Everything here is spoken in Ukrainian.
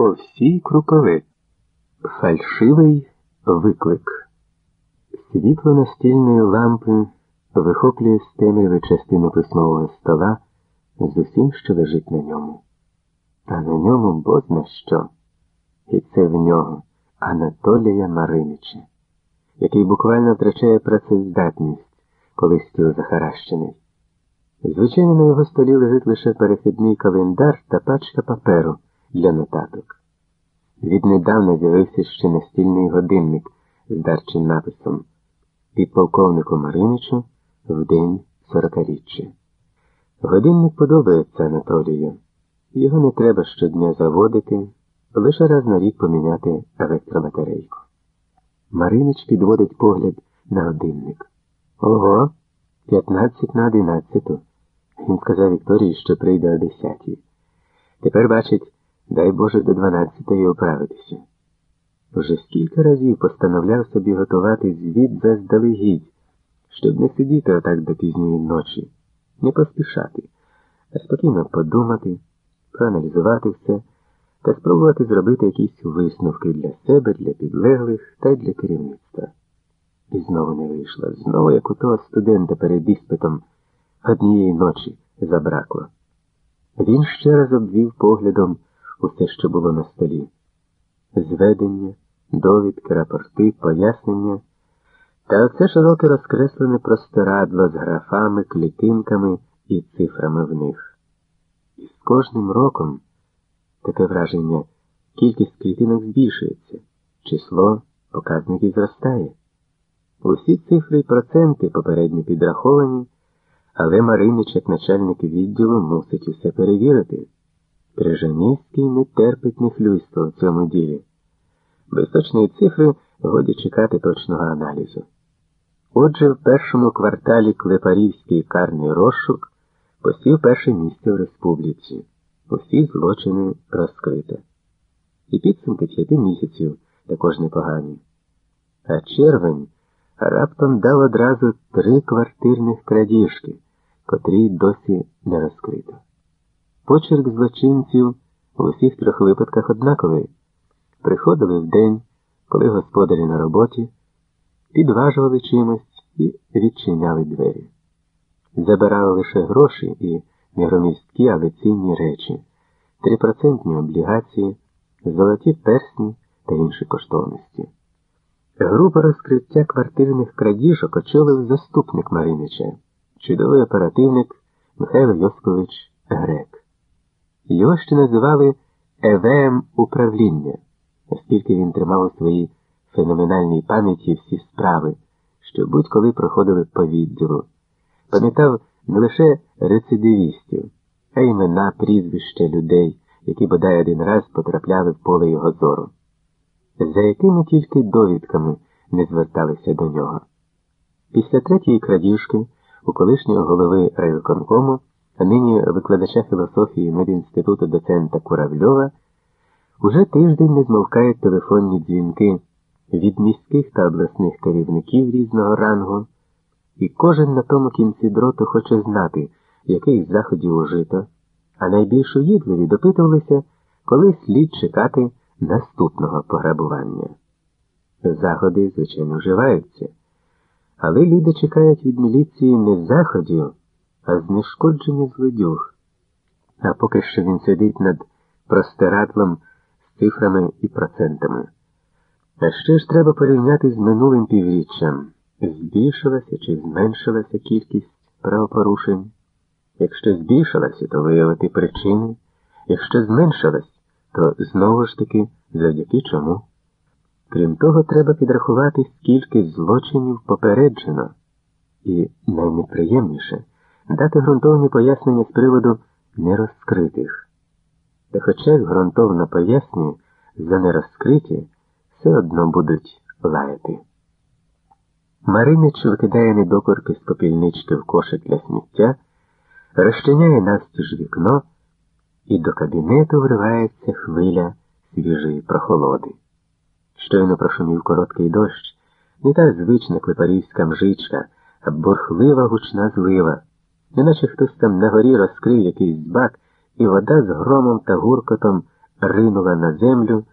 Овсій Круковець. Фальшивий виклик. Світло настільної лампи вихоплює з темряви частину письмового стола з усім, що лежить на ньому. А на ньому бозна що. І це в нього Анатолія Маринича, який буквально втрачає працездатність, коли стіл захаращений. Звичайно, на його столі лежить лише перехідний календар та пачка паперу для нотаток. Віднедавна з'явився ще настільний годинник з дарчим написом підполковнику Мариничу в день сорокаріччя. Годинник подобається Анатолію. Його не треба щодня заводити, лише раз на рік поміняти електробатарейку. Маринич підводить погляд на годинник. Ого, 15 на 11. Він сказав Вікторії, що прийде о 10. Тепер бачить, дай Боже до 12-ї оправитися. Вже скільки разів постановляв собі готувати звіт заздалегідь, щоб не сидіти отак до пізньої ночі, не поспішати, а спокійно подумати, проаналізувати все та спробувати зробити якісь висновки для себе, для підлеглих та для керівництва. І знову не вийшло, знову, як у того студента перед іспитом, однієї ночі забракло. Він ще раз обвів поглядом усе, що було на столі. Зведення, довідки, рапорти, пояснення та оце широке розкреслене простирадло з графами, клітинками і цифрами в них. І з кожним роком таке враження, кількість клітинок збільшується, число показників зростає. Усі цифри і проценти попередньо підраховані, але Маринич, як начальник відділу, мусить усе перевірити. Крижанівський не терпить нехлюйства в цьому ділі. Без точної цифри годі чекати точного аналізу. Отже, в першому кварталі Клепарівський карний розшук посів перше місце в республіці. Усі злочини розкрите. І підсумки п'яти місяців також непогані. А червень раптом дав одразу три квартирних крадіжки, котрі досі не розкрито. Почерк злочинців у всіх трьох випадках однаковий. Приходили в день, коли господарі на роботі, підважували чимось і відчиняли двері. Забирали лише гроші і негромісткі, але цінні речі, трипроцентні облігації, золоті персні та інші коштовності. Група розкриття квартирних крадіжок очолив заступник Маринича, чудовий оперативник Михайло Йосипович Грек. Його ще називали ЕВМ управління, оскільки він тримав у своїй феноменальній пам'яті всі справи, що будь-коли проходили по відділу. Пам'ятав не лише рецидивістів, а імена, прізвища людей, які бодай один раз потрапляли в поле його зору. За якими тільки довідками не зверталися до нього. Після третьої крадіжки у колишнього голови райвиконкому нині викладача філософії медінституту доцента Куравльова, уже тиждень не змовкають телефонні дзвінки від міських та обласних керівників різного рангу, і кожен на тому кінці дроту хоче знати, яких заходів ужито, а найбільш уїдливі допитувалися, коли слід чекати наступного пограбування. Заходи, звичайно, вживаються, але люди чекають від міліції не заходів а знешкодження злодюг. А поки що він сидить над простирадлом з цифрами і процентами. А ще ж треба порівняти з минулим півріччям, збільшилася чи зменшилася кількість правопорушень. Якщо збільшилася, то виявити причини, якщо зменшилась, то знову ж таки завдяки чому. Крім того, треба підрахувати, скільки злочинів попереджено. І найнеприємніше дати ґрунтовні пояснення з приводу нерозкритих. Та хоча як ґрунтовно пояснює, за нерозкриті все одно будуть лаяти. Маринич викидає недокорки з попільнички в кошик для сміття, розчиняє навстіж вікно, і до кабінету вривається хвиля свіжої прохолоди. Щойно прошумів короткий дощ, не та звична клепарівська мжичка, а бурхлива гучна злива неначе хтось там на горі розкрив якийсь бак, і вода з громом та гуркотом ринула на землю.